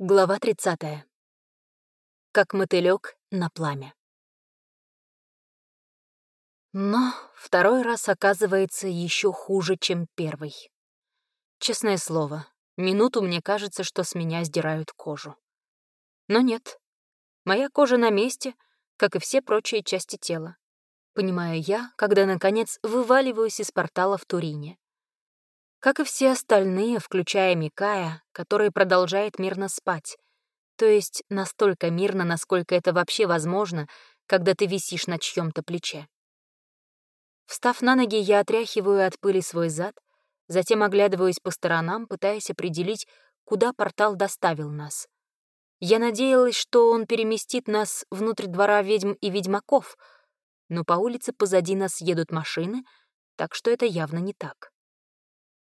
Глава 30. Как мотылёк на пламя. Но второй раз оказывается еще хуже, чем первый. Честное слово, минуту мне кажется, что с меня сдирают кожу. Но нет. Моя кожа на месте, как и все прочие части тела. Понимаю я, когда, наконец, вываливаюсь из портала в Турине как и все остальные, включая Микая, который продолжает мирно спать. То есть настолько мирно, насколько это вообще возможно, когда ты висишь на чьем-то плече. Встав на ноги, я отряхиваю от пыли свой зад, затем оглядываюсь по сторонам, пытаясь определить, куда портал доставил нас. Я надеялась, что он переместит нас внутрь двора ведьм и ведьмаков, но по улице позади нас едут машины, так что это явно не так.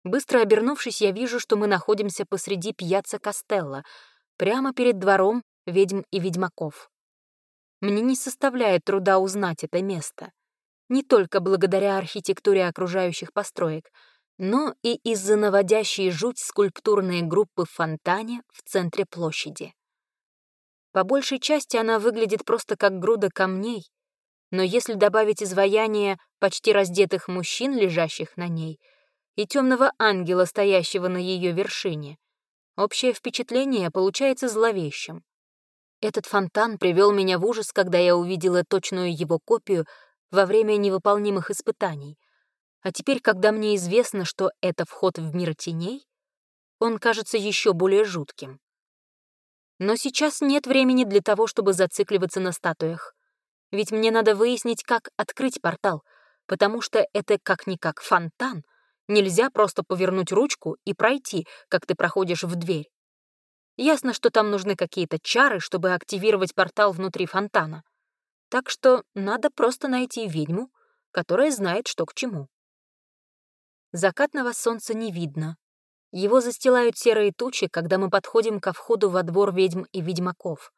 Быстро обернувшись, я вижу, что мы находимся посреди пьяца Костелла, прямо перед двором ведьм и ведьмаков. Мне не составляет труда узнать это место. Не только благодаря архитектуре окружающих построек, но и из-за наводящей жуть скульптурной группы в фонтане в центре площади. По большей части она выглядит просто как груда камней, но если добавить изваяние почти раздетых мужчин, лежащих на ней — и темного ангела, стоящего на ее вершине. Общее впечатление получается зловещим. Этот фонтан привел меня в ужас, когда я увидела точную его копию во время невыполнимых испытаний. А теперь, когда мне известно, что это вход в мир теней, он кажется еще более жутким. Но сейчас нет времени для того, чтобы зацикливаться на статуях. Ведь мне надо выяснить, как открыть портал, потому что это как-никак фонтан — Нельзя просто повернуть ручку и пройти, как ты проходишь в дверь. Ясно, что там нужны какие-то чары, чтобы активировать портал внутри фонтана. Так что надо просто найти ведьму, которая знает, что к чему. Закатного солнца не видно. Его застилают серые тучи, когда мы подходим ко входу во двор ведьм и ведьмаков.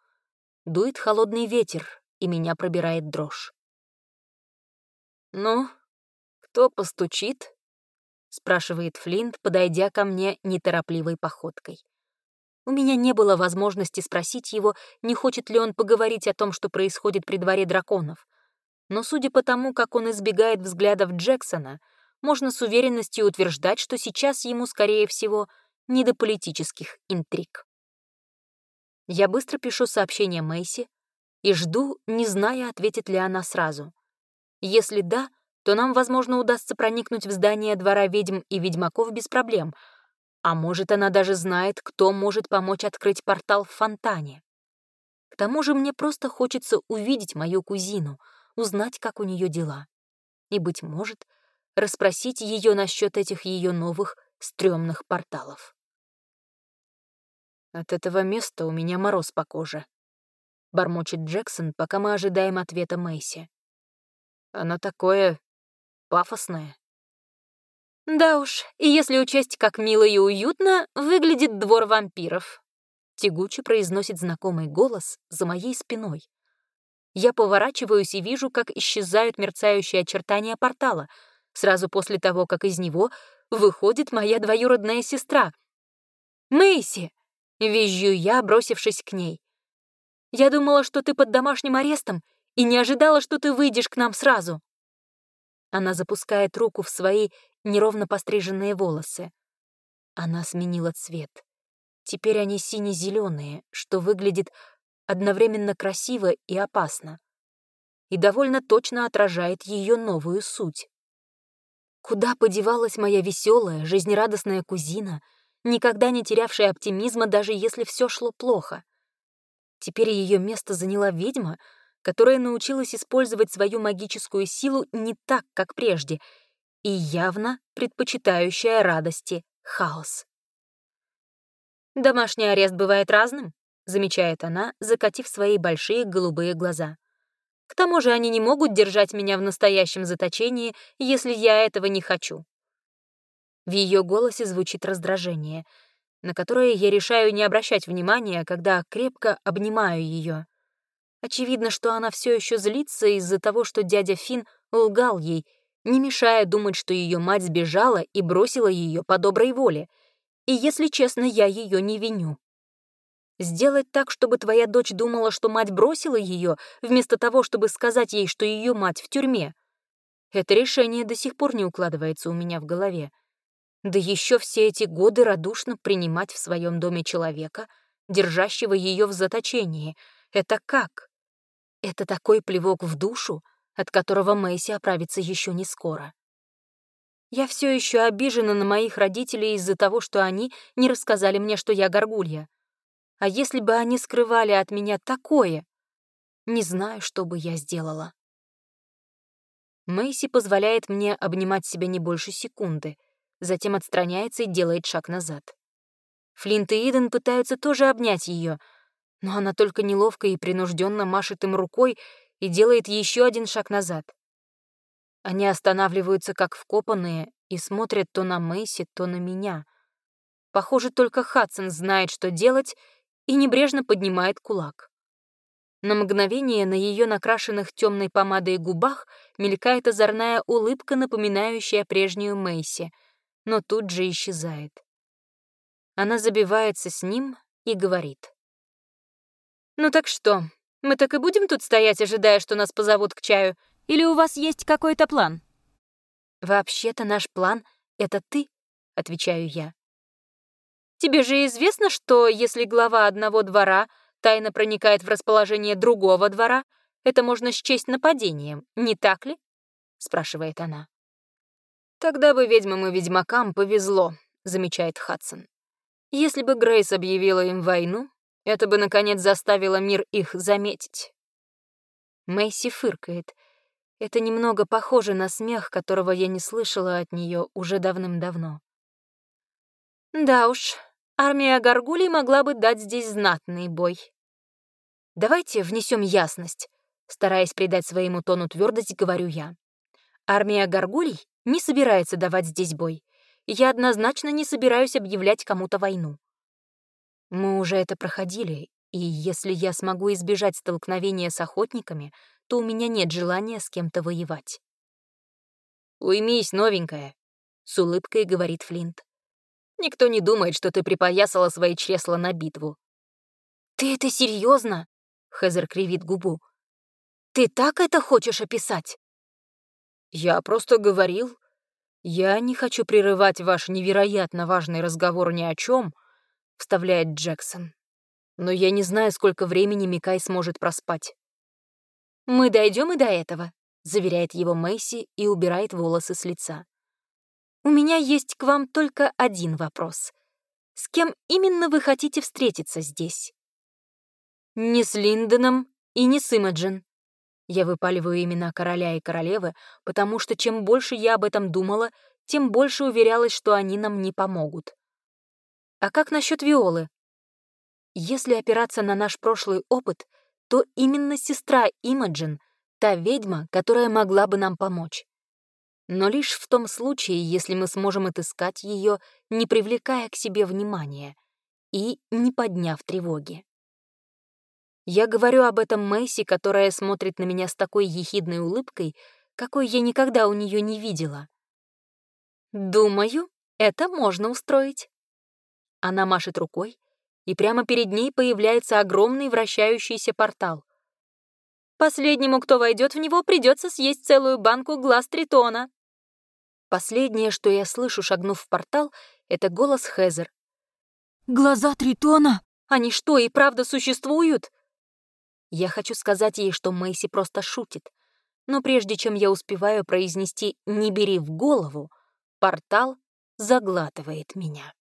Дует холодный ветер, и меня пробирает дрожь. «Ну, кто постучит?» Спрашивает Флинт, подойдя ко мне неторопливой походкой. У меня не было возможности спросить его, не хочет ли он поговорить о том, что происходит при дворе драконов. Но судя по тому, как он избегает взглядов Джексона, можно с уверенностью утверждать, что сейчас ему, скорее всего, не до политических интриг. Я быстро пишу сообщение Мэйси и жду, не зная, ответит ли она сразу. Если да, то нам, возможно, удастся проникнуть в здание двора ведьм и ведьмаков без проблем. А может, она даже знает, кто может помочь открыть портал в фонтане. К тому же мне просто хочется увидеть мою кузину, узнать, как у нее дела. И, быть может, расспросить ее насчет этих ее новых стрёмных порталов. От этого места у меня мороз по коже. Бормочет Джексон, пока мы ожидаем ответа Мэйси. Оно такое пафосное. Да уж, и если учесть, как мило и уютно выглядит двор вампиров. Тягуче произносит знакомый голос за моей спиной. Я поворачиваюсь и вижу, как исчезают мерцающие очертания портала, сразу после того, как из него выходит моя двоюродная сестра. «Мэйси!» — визжу я, бросившись к ней. «Я думала, что ты под домашним арестом, и не ожидала, что ты выйдешь к нам сразу». Она запускает руку в свои неровно постриженные волосы. Она сменила цвет. Теперь они сине-зеленые, что выглядит одновременно красиво и опасно. И довольно точно отражает ее новую суть. Куда подевалась моя веселая, жизнерадостная кузина, никогда не терявшая оптимизма, даже если все шло плохо? Теперь ее место заняла ведьма — которая научилась использовать свою магическую силу не так, как прежде, и явно предпочитающая радости хаос. «Домашний арест бывает разным», — замечает она, закатив свои большие голубые глаза. «К тому же они не могут держать меня в настоящем заточении, если я этого не хочу». В ее голосе звучит раздражение, на которое я решаю не обращать внимания, когда крепко обнимаю ее. Очевидно, что она все еще злится из-за того, что дядя Фин лгал ей, не мешая думать, что ее мать сбежала и бросила ее по доброй воле. И, если честно, я ее не виню. Сделать так, чтобы твоя дочь думала, что мать бросила ее, вместо того, чтобы сказать ей, что ее мать в тюрьме. Это решение до сих пор не укладывается у меня в голове. Да еще все эти годы радушно принимать в своем доме человека, держащего ее в заточении. Это как? Это такой плевок в душу, от которого Мэйси оправится еще не скоро. Я все еще обижена на моих родителей из-за того, что они не рассказали мне, что я горгулья. А если бы они скрывали от меня такое? Не знаю, что бы я сделала. Мэйси позволяет мне обнимать себя не больше секунды, затем отстраняется и делает шаг назад. Флинт и Иден пытаются тоже обнять ее, но она только неловко и принужденно машет им рукой и делает еще один шаг назад. Они останавливаются как вкопанные и смотрят то на Мэйси, то на меня. Похоже, только Хадсон знает, что делать, и небрежно поднимает кулак. На мгновение на ее накрашенных темной помадой губах мелькает озорная улыбка, напоминающая прежнюю Мэйси — но тут же исчезает. Она забивается с ним и говорит. «Ну так что, мы так и будем тут стоять, ожидая, что нас позовут к чаю? Или у вас есть какой-то план?» «Вообще-то наш план — это ты», — отвечаю я. «Тебе же известно, что если глава одного двора тайно проникает в расположение другого двора, это можно счесть нападением, не так ли?» — спрашивает она. «Тогда бы ведьмам и ведьмакам повезло», — замечает Хадсон. «Если бы Грейс объявила им войну, это бы, наконец, заставило мир их заметить». Мэйси фыркает. Это немного похоже на смех, которого я не слышала от нее уже давным-давно. Да уж, армия Гаргулей могла бы дать здесь знатный бой. Давайте внесем ясность. Стараясь придать своему тону твердость, говорю я. Армия Гаргулей не собирается давать здесь бой. Я однозначно не собираюсь объявлять кому-то войну. Мы уже это проходили, и если я смогу избежать столкновения с охотниками, то у меня нет желания с кем-то воевать. «Уймись, новенькая», — с улыбкой говорит Флинт. «Никто не думает, что ты припоясала свои чресла на битву». «Ты это серьезно? Хезер кривит губу. «Ты так это хочешь описать?» «Я просто говорил. Я не хочу прерывать ваш невероятно важный разговор ни о чем», — вставляет Джексон. «Но я не знаю, сколько времени Микай сможет проспать». «Мы дойдем и до этого», — заверяет его Мэйси и убирает волосы с лица. «У меня есть к вам только один вопрос. С кем именно вы хотите встретиться здесь?» «Не с Линдоном и не с Имаджин», я выпаливаю имена короля и королевы, потому что чем больше я об этом думала, тем больше уверялась, что они нам не помогут. А как насчет Виолы? Если опираться на наш прошлый опыт, то именно сестра Имаджин — та ведьма, которая могла бы нам помочь. Но лишь в том случае, если мы сможем отыскать ее, не привлекая к себе внимания и не подняв тревоги. Я говорю об этом Мэйси, которая смотрит на меня с такой ехидной улыбкой, какой я никогда у нее не видела. «Думаю, это можно устроить». Она машет рукой, и прямо перед ней появляется огромный вращающийся портал. Последнему, кто войдет в него, придется съесть целую банку глаз тритона. Последнее, что я слышу, шагнув в портал, это голос Хезер. «Глаза тритона? Они что, и правда существуют?» Я хочу сказать ей, что Мэйси просто шутит. Но прежде чем я успеваю произнести «не бери в голову», портал заглатывает меня.